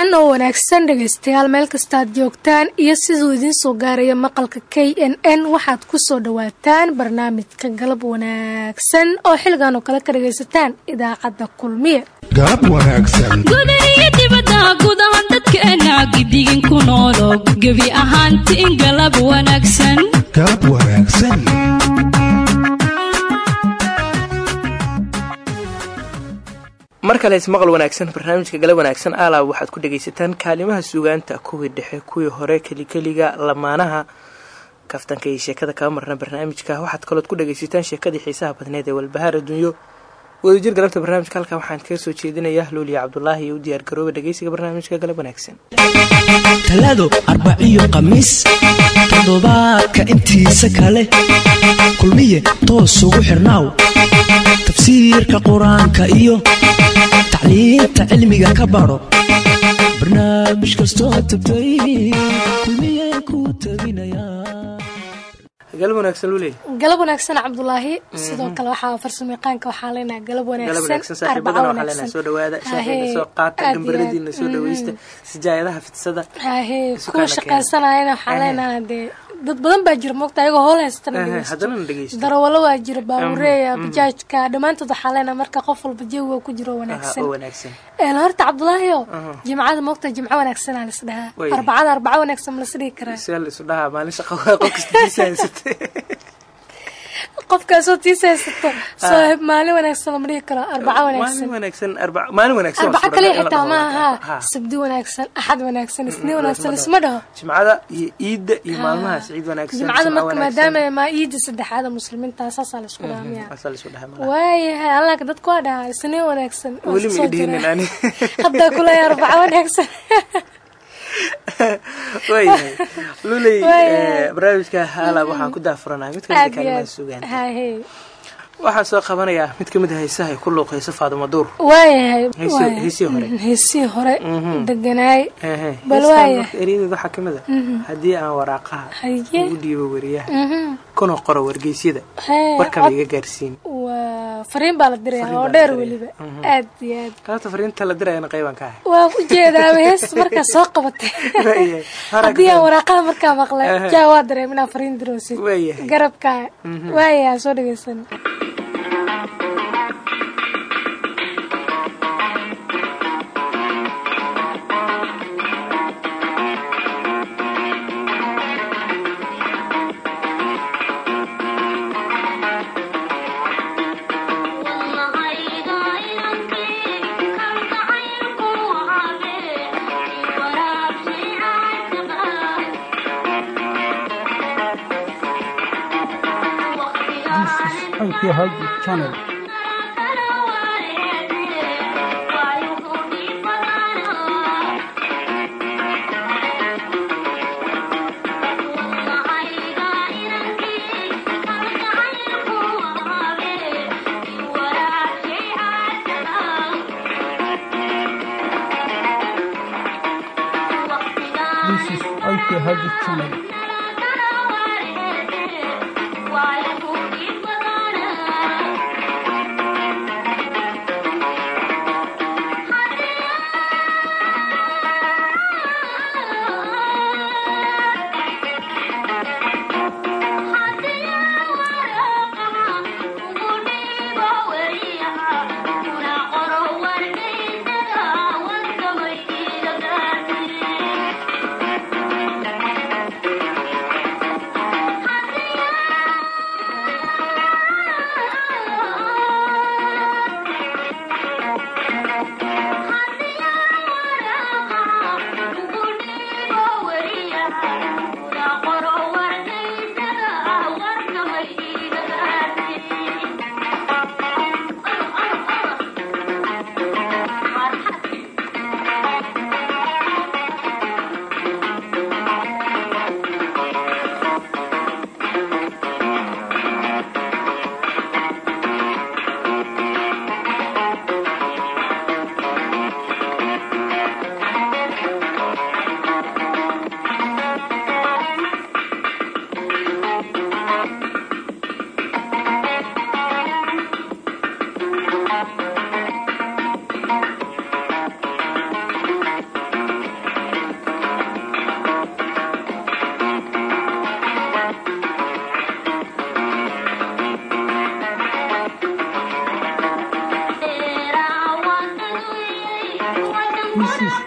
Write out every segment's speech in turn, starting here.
wacan oo wanaagsan dhegaystayaal meel kastaad joogtaan iyo siduu idiin soo gaaraya maqalka k n n waxaad ku soo dhowaataan barnaamijka galab wanaagsan oo xilligan oo kale ka dhagaysataan idaacadda kulmiye. Galab wanaagsan. Gudahiyo dibadda gudaha dadkeena gidigin ku noolo. Gebi ahaanti in galab wanaagsan. Galab wanaagsan mar kale ismaqal wanaagsan barnaamijka galab wanaagsan alaab waxaad ku dhagaysataan kaalimaha suugaanta kuwii dhexe kuwii hore kelikeliga lamaanaha kaftanka iyo sheekada kaba marna barnaamijka. Waxaad kalood ku dhagaysataan sheekadii xiisaha badneed ee walbahaar adduunyo wadajir galabta barnaamijka halkan waxaan kaga soo jeedinayaa luuliya cabdulaahi iyo u diyaar garooba dhageysiga barnaamijka galab wanaagsan. Talaado arbaciyo khamiis toddobaadka intiisa kale. Kulmiye toos ugu xirnaaw. Tafsiirka qur'aanka iyo tacliinta cilmiga ka baro barnaamij kastoo tagtay kulmiye ku tabinaya galab wanaagsan luuliya galab wanaagsan cabdulaahi sidoo kale waxaa farsamayaqaanka waxaa leenahay galab galab wanaagsan wanaagsan saaxiibadana waxaa leenahay soo dhawaada shaahida soo qaata aad iyo gambaradiina soo aad. dhaweysta sijaayadaha fidsada kuwa kaana shaqaysanayana waxaa Ahe. leenahay dee dad badan baa jira moogta ayagoo hool haystana Ahe, dhegeysto. haddana na dhegeysto. Darawalo waa jira baabureeya bajaajka. Dhammaantood waxaa leenahay marka qof walba jawiga ku jiro wanaagsan. Horta cabdulaahi o jimcada moogta jimco wanaagsanaa lis dhahaa arbacada arbaco wanaagsan ma lis dhihi karaa seel isu dhahaa maalin shaqa waa qof kastiisa haysatay qofkaasoo tiisa haysato soo heb maalin wanaagsan lama dhihi karo arbaco maalin wanaagsan. wanaagsan arba maalin wanaagsan waa arbaco suuragal kaliya in la xitaa dhaho ma wanaagsan. aha Ha. sabdi wanaagsan axad wanaagsan isniin Mm, wanaagsan laysma isma dhaho. Jimcada iyo iidda iyo maalmahaas ciid wanaagsan jimcada marka wanaagsan. maadaama maa iida saddexaada muslimiinta saasaa la isku dhaamiya malaha. waayahay allaaka dadku waa dhahaa isniin wanaagsan haddaa kulaya arbaco wanaagsan waayahay luley eh, barnaamijka haala waxaan ku daafuranahay mid ka mid aad iyo kalimada aad sugaan waxaan soo qabanayaa mid ka mid a ku luuqayso faadimo duur. Heesii hore. Mm, heesii hore. Mhm. deganaay Bal eryadeeda waxaa ka mid a haddii aan waraaqaha ugu dhiibo wariyaha Mhm. kuna qoro wargeysyada. Warkaba iga gaarsiin fariin baa la diraya oo dheer weliba. Mhm. aad iyo aad. Qaabta fariinta la dirayana qaybaan ka ahay. Waa u jeedaaba hees markaa soo qabatay haddii aan gadan. waraaqaha markaa maqlay jaa waa dareem inaa fariin diroosid garabkaa waayahay soo dhegeysan This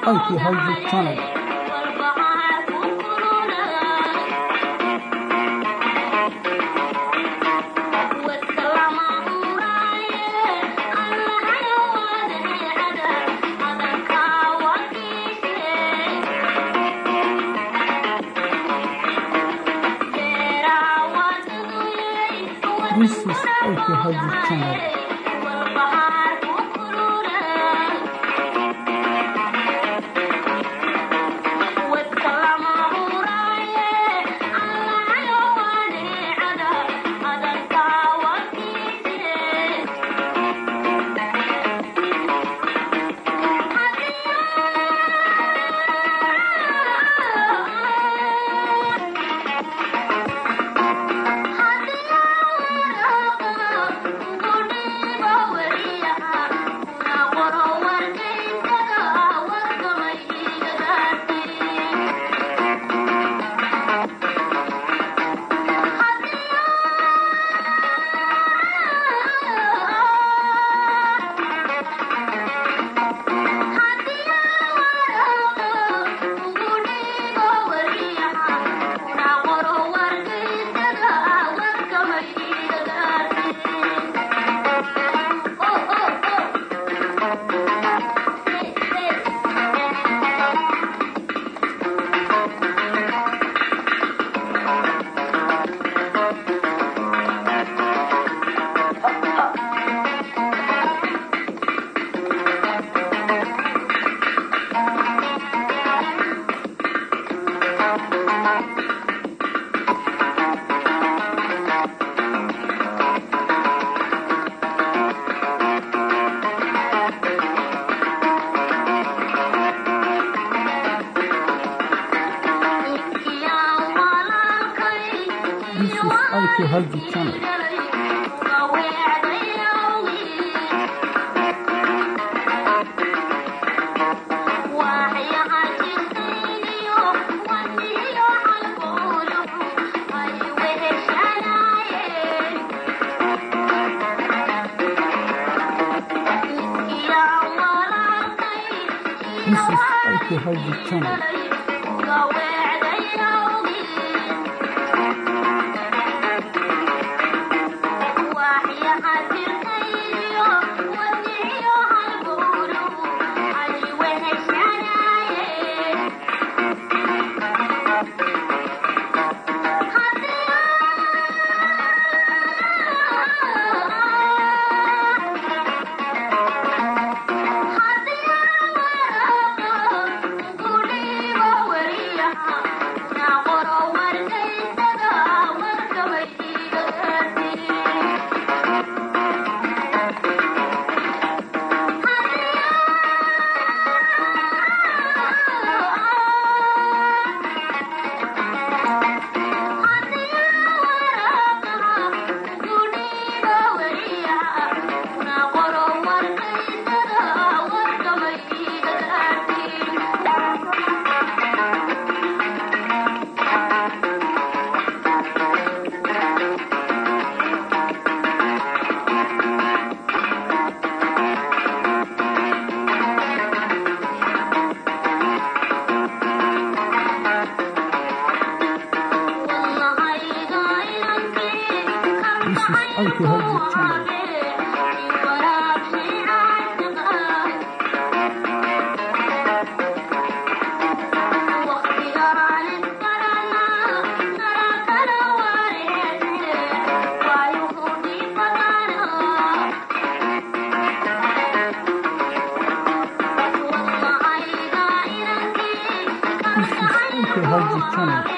is IK Hauji Channel. IK Hauji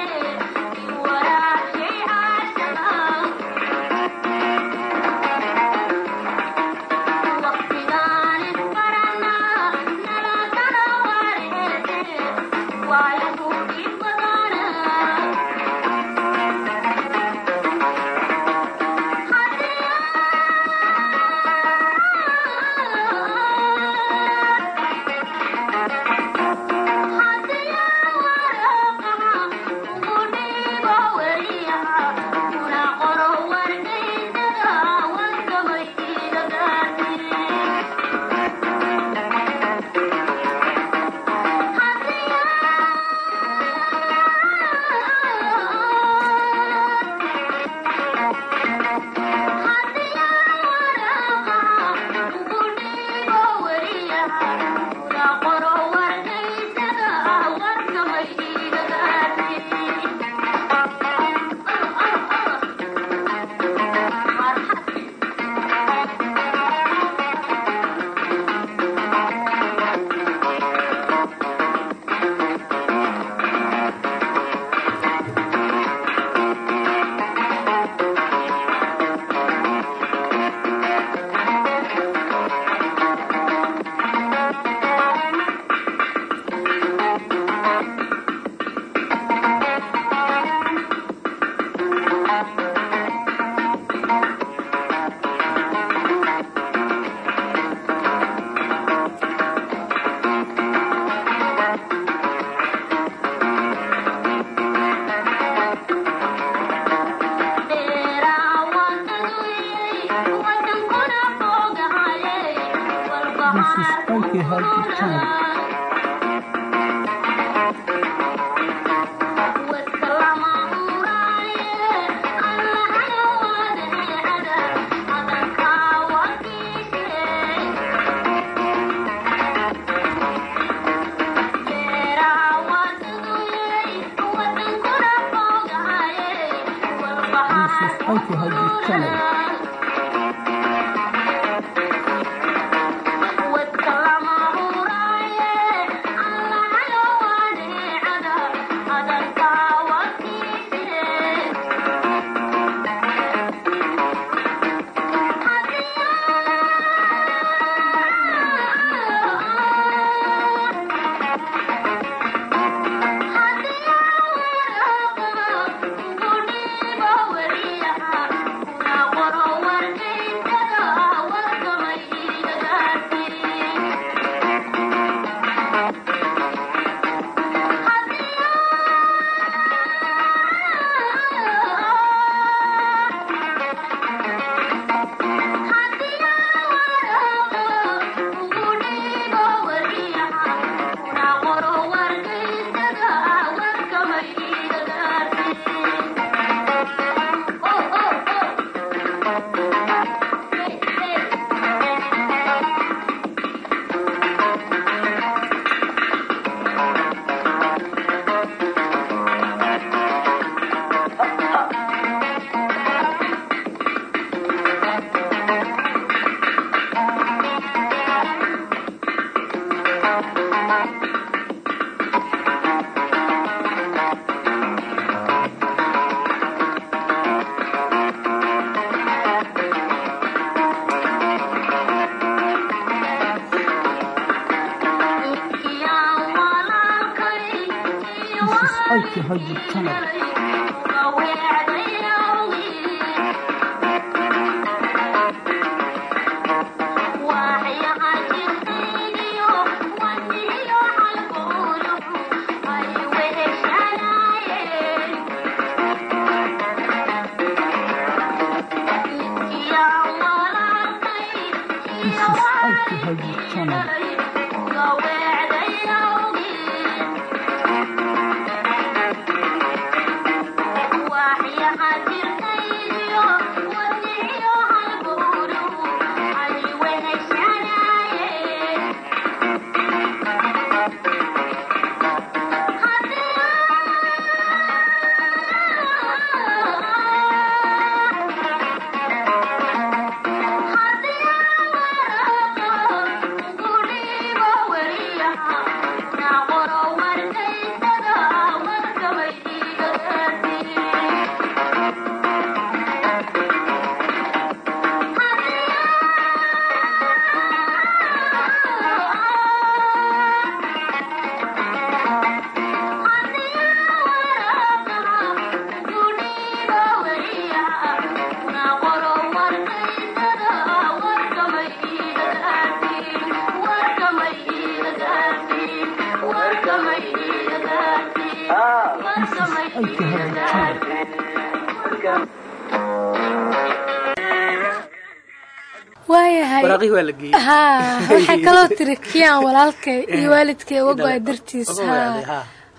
waxay kaloo tiri kiyaan walaalkay iyo waalidkay uga go'ay dartiis.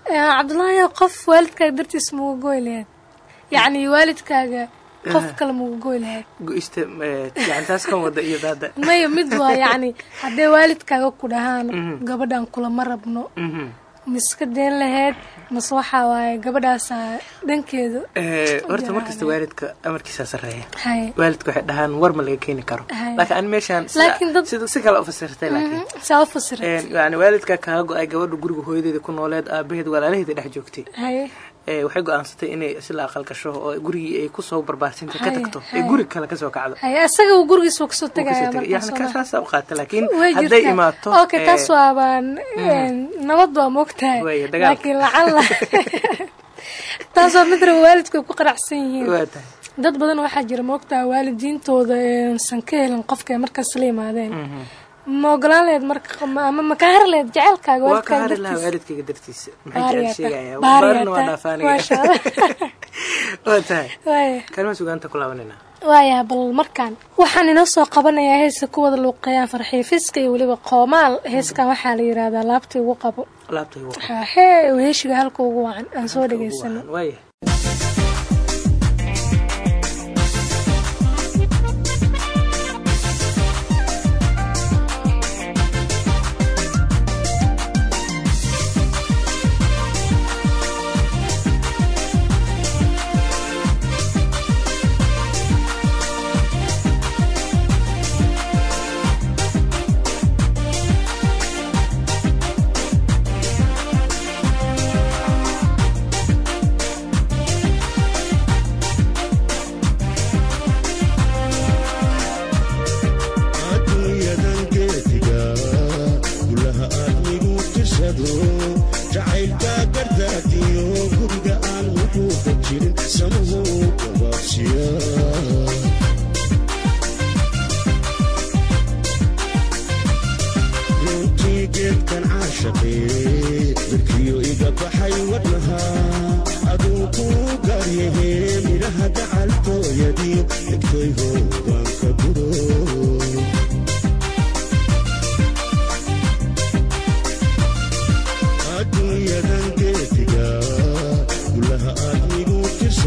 Cabdullaahi qof waalidkaaga dartiis mauga goy lahayd? Yacni waalidkaaga qof kale mauga goy lahayd. Go-ista eh, yani taas kan wada iyo daada maya mid waa yacni haddee waalidkaaga ku dhahaan gabadhan kulama rabno. Mhm. miska deen lahayd mase waxaa waaye gabadhaasaa dhankeedu. Eh, horta markasta waalidka amarkiisaa sarreeya. Hay. Waalidka waxay dhahaan war ma laga keeni karo. Hay. laakiin an meeshaan si kale u fasirtay laakiin. Een, yani waalidka kaaga go'ay gabadha guriga hooyadeeda ku nooleed aabaheed walaalaheeda dhex joogtay waxay go'aansatay inay isla aqal gasho oo gurigii ay ku soo barbaarsintay ka tagto ee guri kale ka soo kacdo. Hay asaga uu gurigiisa ka soo Uu ka soo tegaya tegay. yani markaas kasaasaa u qaata laakiin hadday imaato taas waabaan nabad waa moogtahay. Laakiin lacalla taas waa mid raba waalidku ay ku qanacsan yihiin. Dad badan waxaa jira moogtaha waalidiintooda san ka helin qofka ay markaas la yimaadeen ma ogolaan laheyd marka ama ma ka hari waa ka waalidkaaga dartiisa waayaha bal markaan waxaan inoo soo qabanayaa heesa ku wada luuqeeyaan farxiifiska iyo weliba qoomaal. Heeskan waxaa la yidhaahdaa laabta igu qabo. Heeshiga halka ugu wacan. Aan soo dhegaysano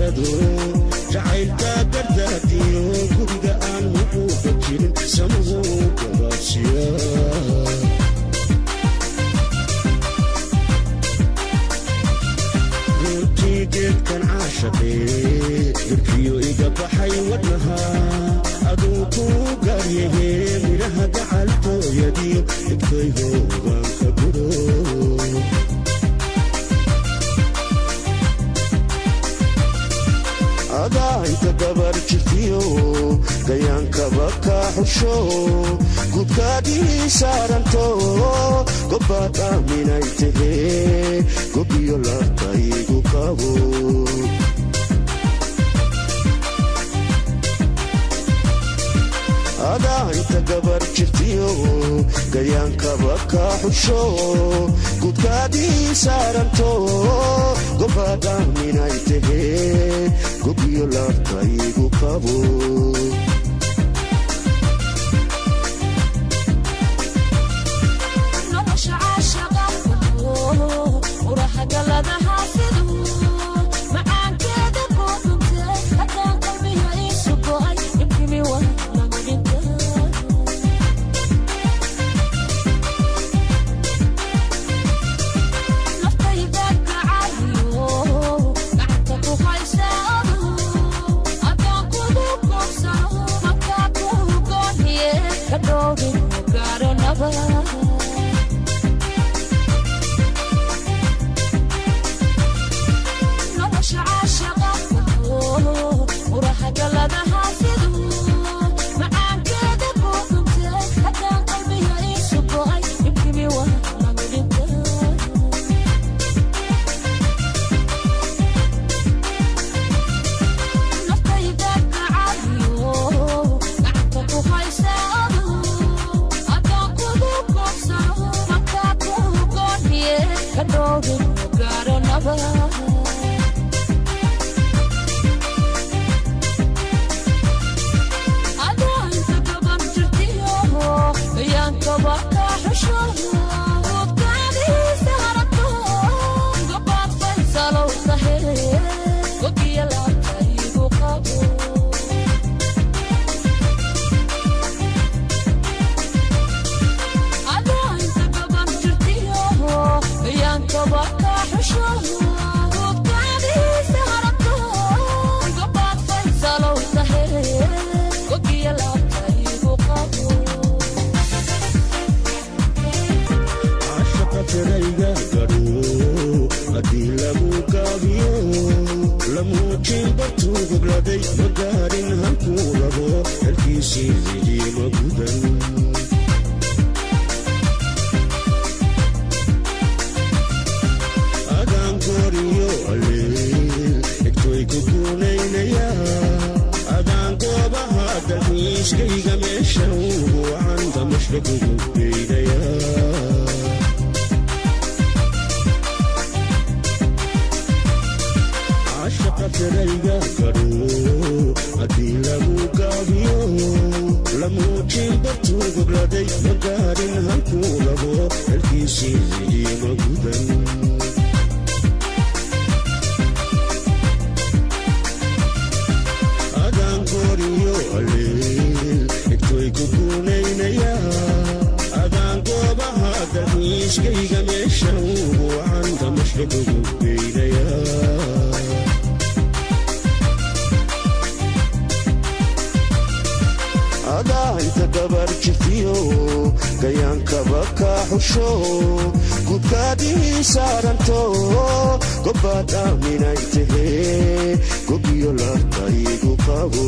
tirsado jacaylka gardaadiyo guriga aan wuxuuka jirin samuhu gabaabsiya runtii geedkan caashaqee birkiyo iga baxay wadnaha aduu kuu gaaryahe midhaha gacaltooyadiyo egtoy howbaan gabar jirtiyo gayaankaba kaa xusho gudkaadii saaranto gobbaad aaminay tahee gobiyo laabtaygu qabo adaa inta gabar jirtiyo gayaankaba kaa xusho gudkaadii saaranto gobbaad aaminay tahee gobiyo laabtaygu qabo gobbaad aaminay tahee gobiyo laabtaygu qabo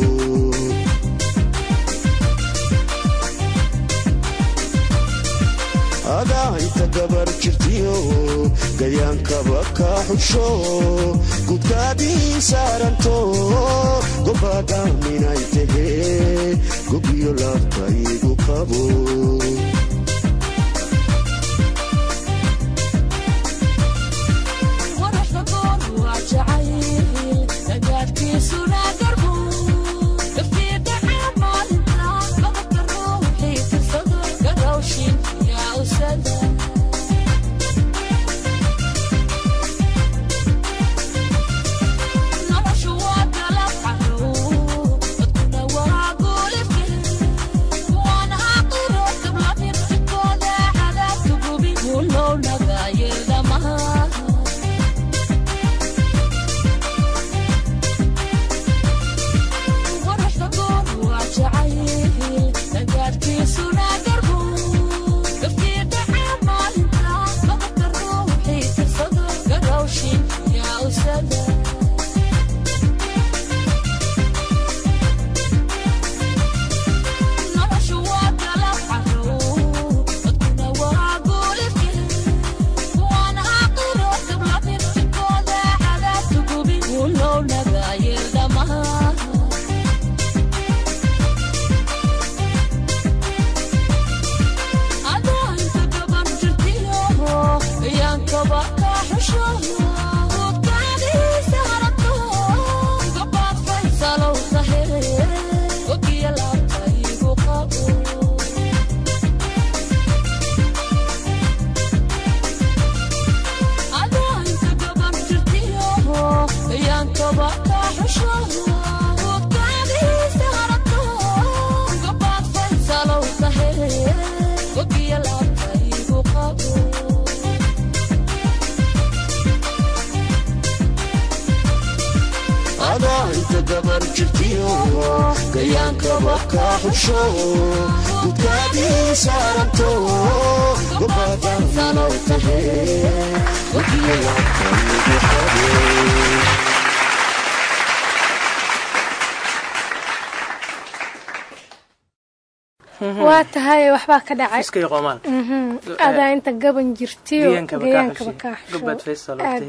adaa inta gabar jirtiyo gayaankaba kaa xusho gudkaadii saaranto gobbaad aaminay tahee gobiyo laabtaygu qabo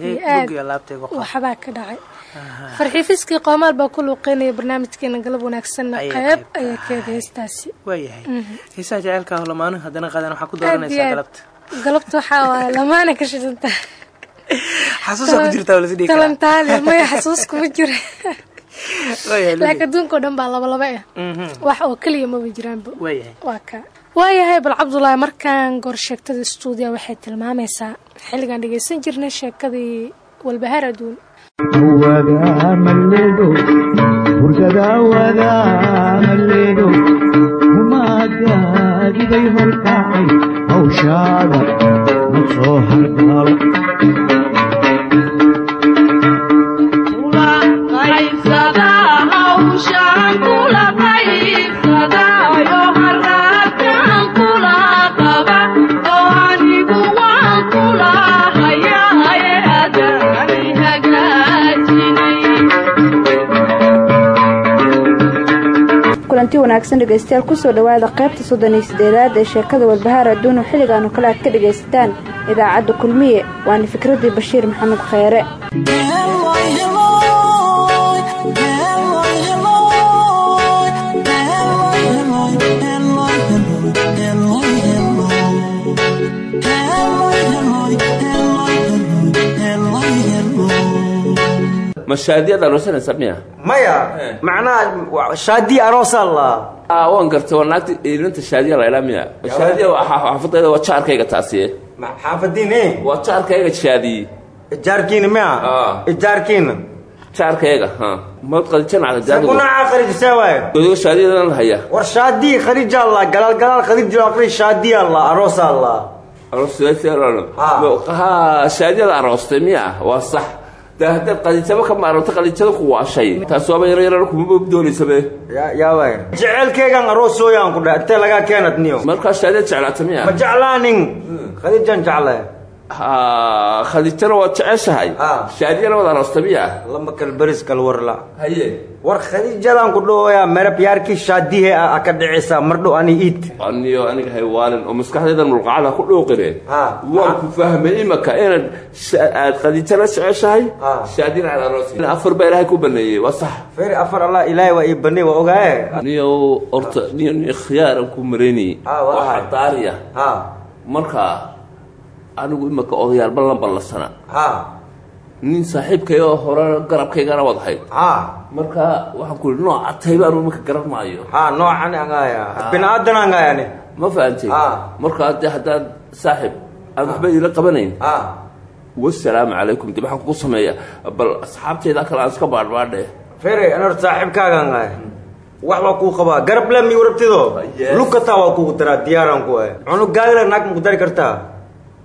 iyo aad bugiyo laabtaygu qabo waxbaa ka dhacay. Farxiifiskii qoomaal baa ku luuqeynaya barnaamijkeena galab wanaagsanna ka ayaa ahayd. keeda heestaasi. Jaceylka ah galabta. Waxaa waaye lamaana ka shidanta. Xasuusaa ku jirtaa waa lasdhigi karaa talantaale maya xasuus kuma jira. Laakiin adduunka dhan baa labalaba ah Mhm. wax oo keliya maba jiraanba. Waa ka waayahay bal cabdulaahi markaan goor sheegtada stuudiya waxay tilmaamaysaa. Xilligaan dhegaysan jirnay sheekadii walbahaar adduun wanaagsan dhegaystayaal ku soo dhowaada qaybta soddon iyo ee sheekada walbahaar adduun oo xilligan oo kale aad ka dhagaysataan idaacadda kulmiye waana fikraddii bashiir maxamed kheyre ma shaadiyad aroosanaysa miya maya macnaha shaadii aroosaa la. Aa waan gartay waa naagta ilinta shaadiya la ilaa miya shaadiya xaafadayda waa jaarkayga taasiye xaafadiin e waa jaarkayga shaadiye jaarkiina miya? Jaarkiina jaarkayga ha. Maad qadijanacda sakunaaca khariijsaa waaye godigo shaadiyadan haya war shaadii khariijaa la galaal galaal khariij aqri shaadiyaa la. Aroosaa la ha. Shaadiyada aroostay miya waa sax de haddaad qadijabo ka maaragto qadijada ku waashay taas waaba yaro yarana kuma doonaysabe. Yaa waay. Jecelkeygan aroosooyaan ku dha intee lagaa keenad niyo? Markaa shaadiya jeclaata miya ma jeclaanin? Khariijaan jeclay ha khadijana waad jeceshahay. Shaadiyana waad aroostay miya lama kal beris kal warla. Haye. War khadiijadan ku dhawoyaa merab yaarkii shaadihe a ka dhicisa mardho ani iid. Aniyo aniga haywaalin oo maskaxdayda mulqacada ku dhooqine waan ku fahmay imaka inaad aad khadiijana jeceshahay shaadiyana aad aroosay afar baa ilaahay ku baneeyey waa sax. Feri afar allah ilaahay waa ii banay waa ogaaye. Niyo horta niyo niyo khiyaaran ku maraynayay waxa daariya marka anigu imaka odayaal ballan ballasana nin saaxiibkay oo hore garabkaygana wad ahayd. Marka waxaan ku yidhi nooca taybaanu imaka garan maayo. Ha noocan ma fahantay marka dee haddaad saaxib aan waxba idila qabanayn. Wasalaamu calaykum. Dib waxaan kugu sameeya bal asxaabteyda kale aan iska baadhbaadhe fere anor saaxiibkaaga angaya wax waa kuu qabaa. Garab le mi warabtido lukataa waa kugu daraa. Diyaaraan ku ah cunugaagale naag maku dari kartaa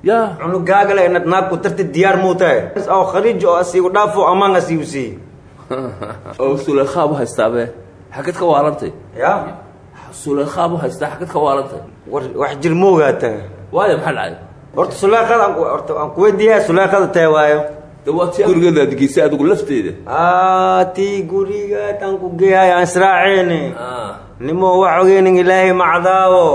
ya. Cunugaagale inaad naag ku tarti diyaar muu tahay oo khariij oo asiigu dhaafo amaan asiigu sii oo suleykhaab u haystaabe xagad ka waarantay ya. Suleykhaab u haystaa xagad ka waarantay war wax jir ma ogaata waayo maxaa dhacay horta suleekhada aan ku- horta aan kuweydiiyaa suleekhada tahay waayo de. Waa ti gurigeeda aad geysay adigu lafteeda tii gurigaad aan ku geeyahay aan israaceeni nimo wax ogeynin ilaahay macdaawo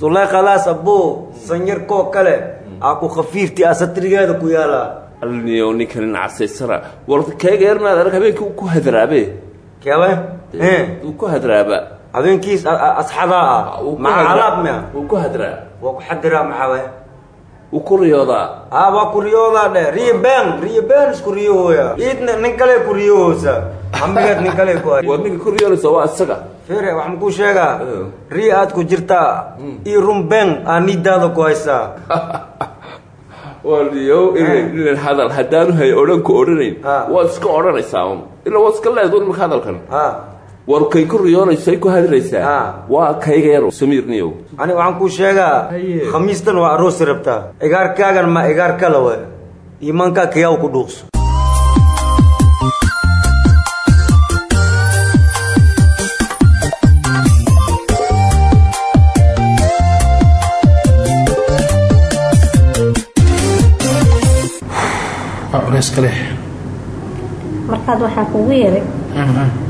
suleekhadaas abuu sanyarkoo kale aa ku khafiifti aa satrigeeda ku yaalaa alniyo ninkan nacasaysana war kayga yarnaad arag habeenkii ku hadraabe. Keebe uu ku hadraaba. Habeenkiis a- a- asxadaa ah maca alaab wuu ku hadraa waa ku xadiraa maxawe wuu ku riyoodaa aa waa ku riyoodaa dhe riyo been riyo been isku riyahooya iidna nin kale ku riyahoosa ambigeed nin kale ku hay waa ninka ku riyoonaysa waa isaga. Fere wax makuu sheegaa? Riyo aad ku jirtaa. Io run been aa niidaada ku haysaa waliyo inan hadal haddaanu hay odhan ku odhanayn waad iska odhanaysaa un ilaa waad iska leedo imika hadalkan. War kay ku riyoonaysay ku hadraysaa waa kayga yar samiir niyow. Ani waxaan kuu sheegaa khamiistan waa aroosi rabtaa. Igaarkaagan ma igaar kala we iimaankaa kayaw ku dhuuqso waa culays kale. Markaad waxaan kugu yeeray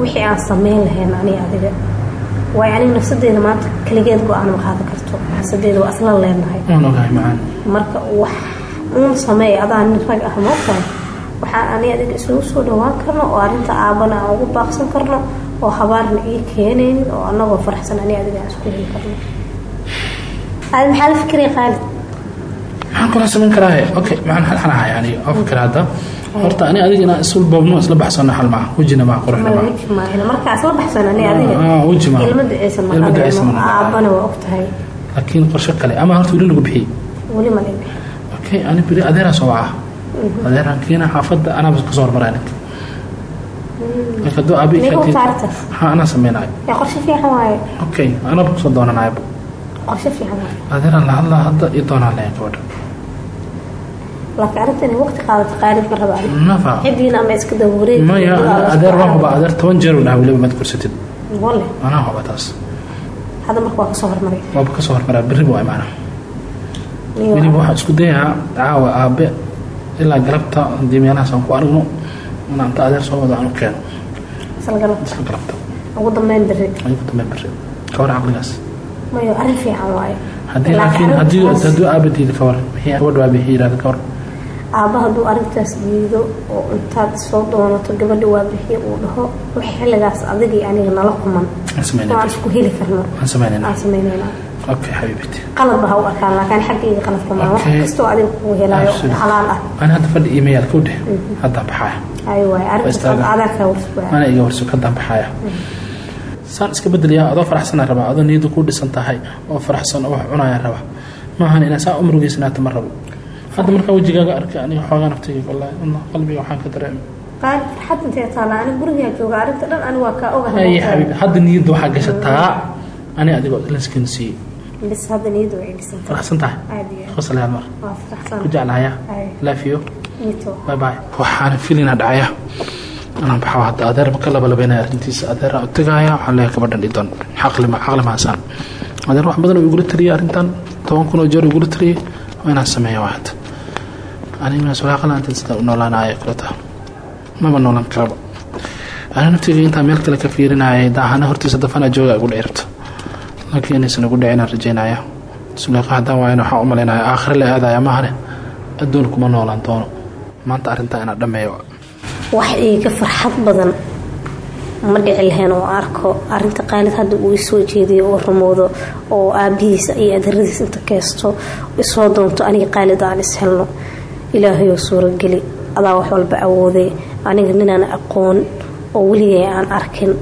wixii aan samayn lahayn ani adiga. Waay aniga nafsadeeda maanta keligeed go'aan ma qaadan karto. Nafsadeeda waa isla leenahay. Marka wax uun sameey adaa nin rag ah ma ogtahay waxaan ani adiga isugu soo dhawaan karno oo arrinta aabana aan ugu baaqsan karno oo habaarna ii keenaynin oo anagoo faraxsan ani adiga aan isku heli karno. Aadi maxaa la fikiraya qaalid maxaan kula samayn karaaye okay maxaan xanahay aniga oo fikir hadda horta ani adiga inaan isul boobno isla baxsano xal maaha wejina maa quruxna maaha weji ani Ah, maaha. ilma ogtahay laakiin qorshe kale ama horta weli lagu bixiyey okay ani beri adeeraan soo waca adeeraan keena xaafadda anaaba ka soo hormaraa ninka marka u taartas ha anaa sameynayo qorshe fiican waaye okay anaba ku soo doonanayo qorshe fiican adeeraan la hadlaa hadda iyo doonaan leeyahay gabadha laakiin arrinta inay waqti qaadato qaalid ma raba cidiina ama iska daba wareeg maya adeer waan hubaa adeer toban jeer dhaha weliba mad kursatid walle anaa huba taas. Hadda marka waa ka soo hormaray. Waaba ka soo hormaraa berri waa imaana Niyo weliba waxaan isku dayahaa caawa aabe ilaa galabta haddii meelahaas aan ku aragno inaan ta adeer soo wado aan u keeno. Isla galabta. Isla galabta. Ugu dambeyn berri. Ku dambeyn berri. Ka war caqligaas. Mayo arrin fiican waaye. Haddii laakiin haddii hadduu aabe diida ka war wixii gabadha aabe yidhahda ka war aabba hadduu arrintaas diido oo intaad soo doonato gabadha waa bixiye uu dhaho wax xilligaas adigii aniga nala kuman Aan isku heli karno. Aan sameynayna aan sameynayna okay xabiibati qalad ba ha u arkaan laakiin xaggayga qaladka maa wax Okay. kastoo adiga kugu helayo Absolutely. xalaal ah. Ani hadda fadhi email ku dheh haddaan baxaya ay waay arrintaas istaaga. adaa kaa warsbaa mana iga warso haddaan baxaya saan iska bedelayaa adoo faraxsanaan rabaa adoo niyadu ku dhisan tahay oo faraxsan oo wax cunayaan rabaa. Maahan inaa saa umrugeysanaata ma rabo hadda markaa wejigaaga arkay aniga xoogaa naftayga wallaahi una qalbiga waxaan ka dareemay. Farxad intee taala ani gurigaa jooga arrinta dhan ani waa kaa ogahay. Ay xabiibi hadda niyadda waxaa gashataa. Ani adigoo lanskin siiyey bis hadda niyadu way dhisan faraxsan tahay? Aad iyo aad. Qoslayaan mar waa faraxsan ku jeclahaya Ay. love you mito bye bye waxaan filina dhacaya. Anaan baxo hadda adeer ma ka labalabeynaya arrintiisa adeera u tegaya waxaan leeyahay gabadhan dhidon xaqli ma xaqli maasaan adeer wax badan oo igula tariyay arrintan toban kun oo jeer igula tariyay waa inaan sameeya waa hadda aniga sulaaqala intan sida u noolaanaya maba noolan karaba ana naftayga intaa meel kale ka fiirinayay daahana hortiisa dafana jooga igu dhici rabto laakiin inaysan igu dhicin aan rajaynaya suleyqa haddaan waayan waxaan u malaynaya aakhire la aadaya maahane adduun kuma noolaan doono. Maanta arrintaa inaan dhammeeyo wax iiga farxad badan ma dhici lahayn oo arko. Arinta qaalid hadda uu isoo jeediyo oo rumoodo oo aabihiisa iyo adaradiisa inta keesto isoo doonto aniga qaalid aan is helno ilaahayoo suurageli. Adaa wax walba awooday. Aniga ninaan aqoon oo weligay aan arkin.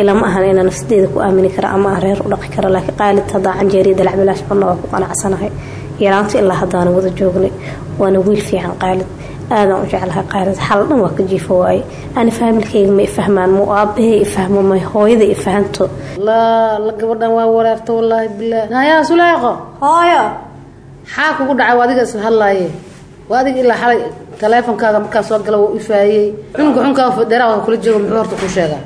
Ilama ahan inaan nafsadeeda ku aamini kara ama aan reer u dhaqi kara laakiin qaalid haddaa canjeeriya dalacbilaash badna waa ku qanacsanahay. Yaraanta ilaa haddaana wada joognay. Waana wiil fiican qaalid aadaan u jeclahay qaalid xal dhan waa ka jiifo waaye. Ani faamilkayga ma ifahmaan mu aabbahay ifahmo ma hooyada ifahanto la gabadhan waa waraarta wallaahi bilaah nayaa suleeqo hooyo. Xaa kugu dhacay? Waa adiga isla hadlaaye adiga ilaa xalay taleefonkaaga markaa soo gala wuu ifaayey cunugga xunkaa fadheeraa waa kula jooga muxuu horta ku sheegaa.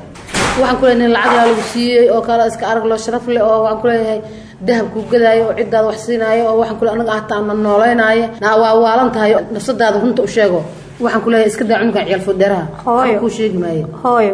Waxaan ku leeyahay nin lacag yaa lagu siiyey oo kale iska arag loo sharaf leh oo waxaan ku leeyahay dahab kuu gadaayo oo ciddaada wax siinaayo oo waxaan ku leeyahay anaga hataa ma nooleynaayo. Naa waa waalan tahay nafsadaada runta u sheego. Waxaan ku leeyahay iska daa cunugan ciyaal fadheeraha Hooyo. kuu sheegi maayo. Hooyo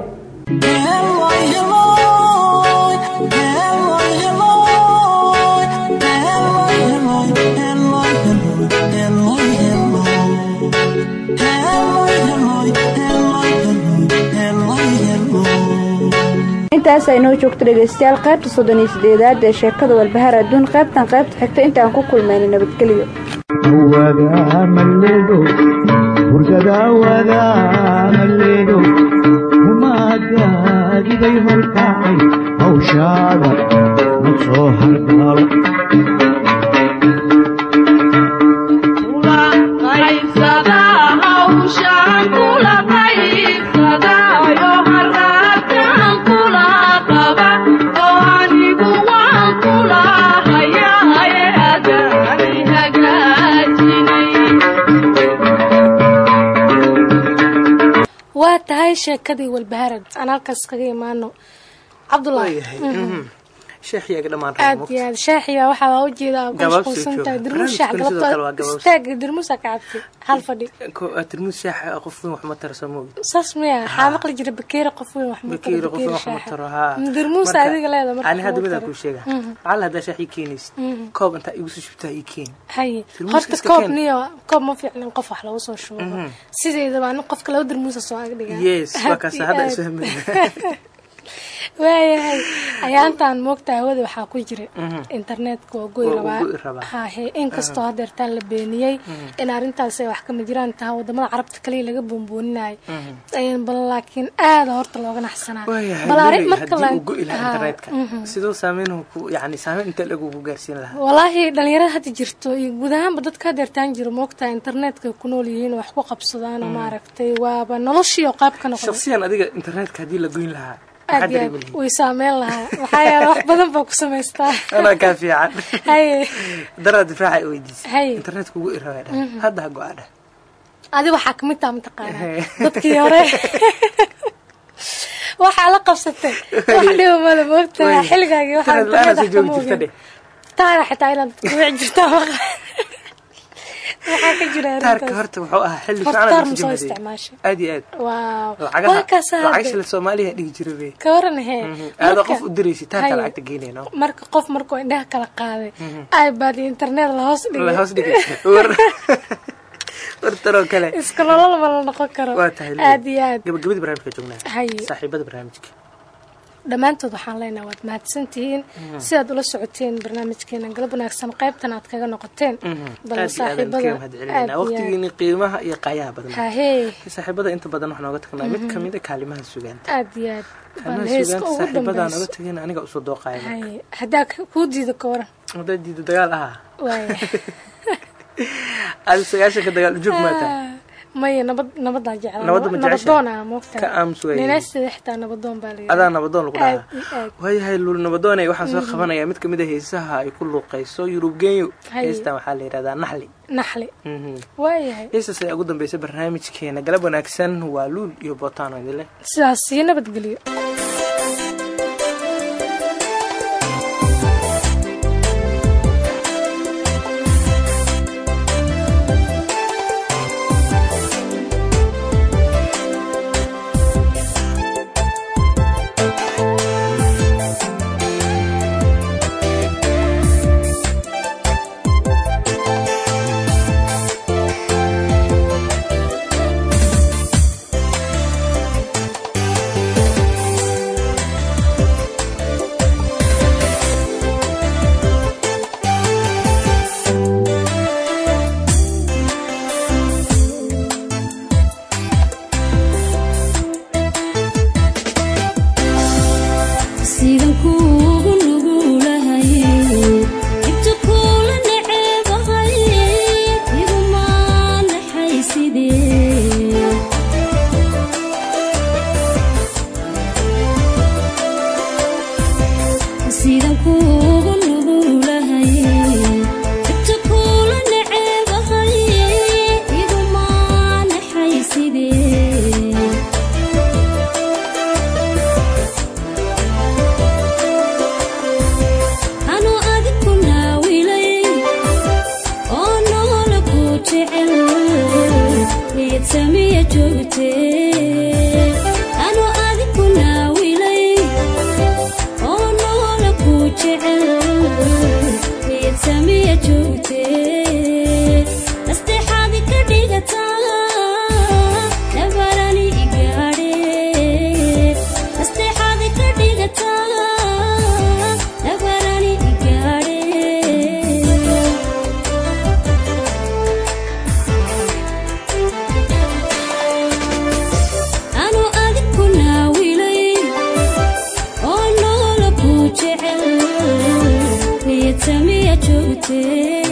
intaas ay noo joogto dhegaystayaal qaybta soddon iyo sideedaad ee sheekada walbahaar adduun qaybtan qaybta xigta intaan ku kulmayna nabadgelyo tahay sheekadii walbaharad aan halkaas kaga imaano. Dhammaan aad iyo aad shaaxiya waxaa u jeedaa ku Gabaabsi mashquulsan jooga. tahay dirmuus shaax kale waa galabta istaaga dirmuusa ka cabtay hal fadhi. Qof soo moogi saas miya waxaa maqli jira bakeeri qof weyn wax qof dirmuusa Marka, adiga leeda ani Mhm. Mhm. ii keeni haye horta koob niyo koob ma fiicna in qof wax lagu soo shubo. Mhm. sideedaba nin qofka laba dirmuusa soo ag waayahay ayaantaan moogta hawada waxaa ku jira. Mhm. internetka waa goy rabaa. inkastoo Mhm. hadeertaan la beeniyey Mhm. in arrintaas ay wax kama jiraan taha waddamada carabta kaliya laga boonbooninayo bal laakiin aada horta looga naxsanaa. Walaahi dhalinyarada hadda jirto iyo guud ahaanba dadka hadeertaan jiro moogtaa internetka ku nool yihiin wax ku qabsadaan maaragtay waaba noloshii oo qayb ka noqday way saameyn lahaa maxaa yeele wax badan baa ku samaystaa. Kaa fiican. Haye daraa difaaca i weydiisay. Haye. internetka ugu irabaa dhah Mhm. hadda ha go-a dhah adi waxaa ka mid taha mataqaanaa. Dadkii hore. Waxaa la qabsatay. Wax dhiba male moogtaa xilligaagii waxaa Internet internet taana xitaa inaad dadka wici jirtaa maqa taarka horta wuxuu ahaa xilli aad iyo aad. Waaw. Lacagaha waa kaas lacag hadde shila soomaaliya dhihi jira be ka waran hee aada Marka- qof u diraysid taarka lacagta geynayno marka qof markuu indhaha kala qaaday Mhm. ipad iyo internet la hoos dhigay. La hoos dhigay. War war taroo kale. Iska nololba la noqon karo. Aad iyo aad. Gabagabadii barnaamijka joognaa saaxiibada barnaamijka dhammaantood waxaan leenahay waad mahadsantihiin. Mhm. si aad ula socoteen barnaamijkeena galab wanaagsan qaybtan aad kaga noqoteen. Bal aad iyo aad aan kaga mahad celinayna waqtigiini qiimaha iyo qaayaha badan. Hahee saaxiibada inta badan waxaa nooga tagnaa mid Mhm. ka mid a kaalimaha sugaanta. Aad iyo aad. Bal kaalimaha heeska sugaanta ugu saaxiibadaan dambeyso oga tageen aniga u soo dooqaaya Haye, haddaa k- kuu diido ka waran. Haddaa diido dagaal ahaa. Aad sagaashanka dagaal ujoog maataa maya nabad nabadaa jeclaa Nabadda ma jeceshahay? nabadoon ah lagu dhahaa. Iyo waayahay luul nabadoone waxaan soo Mhm. qabanayaa mid ka mid a heesaha ay ku luuqayso yurub genyo heestan waxaa la yidhahdaa naxli. Naxli. Mhm. waayahay heestaas ayaa ugu dambeysay barnaamijkeena galab wanaagsan waa luul iyo bootaano idinle sidaas sii nabadgeliyo joogtee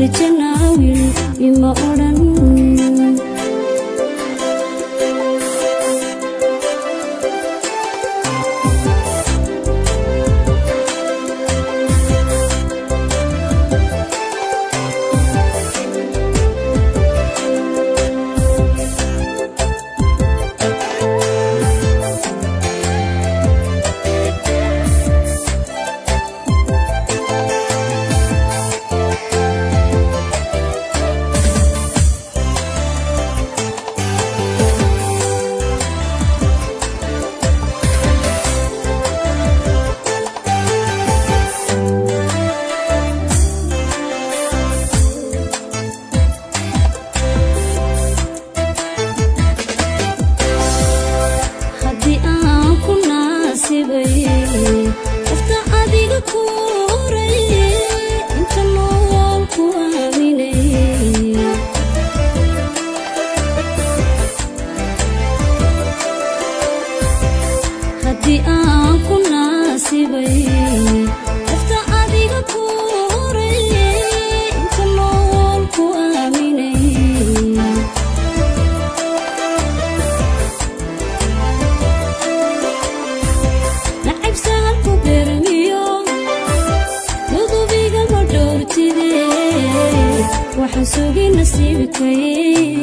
rajanaawil ima odhan sugin nasiibkay